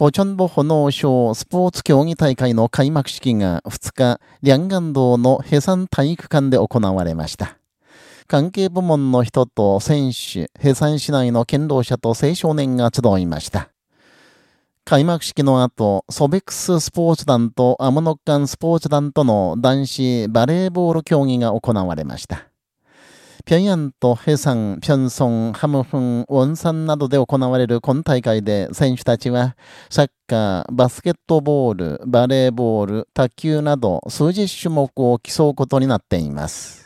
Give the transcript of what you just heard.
ポチョンボ炎省スポーツ競技大会の開幕式が2日、リャンガン道のヘサン体育館で行われました。関係部門の人と選手、ヘサン市内の堅労者と青少年が集いました。開幕式の後、ソベックススポーツ団とアムノッカンスポーツ団との男子バレーボール競技が行われました。平壌と平山、平村、ハムフン、ウォンサンなどで行われる今大会で選手たちは、サッカー、バスケットボール、バレーボール、卓球など数十種目を競うことになっています。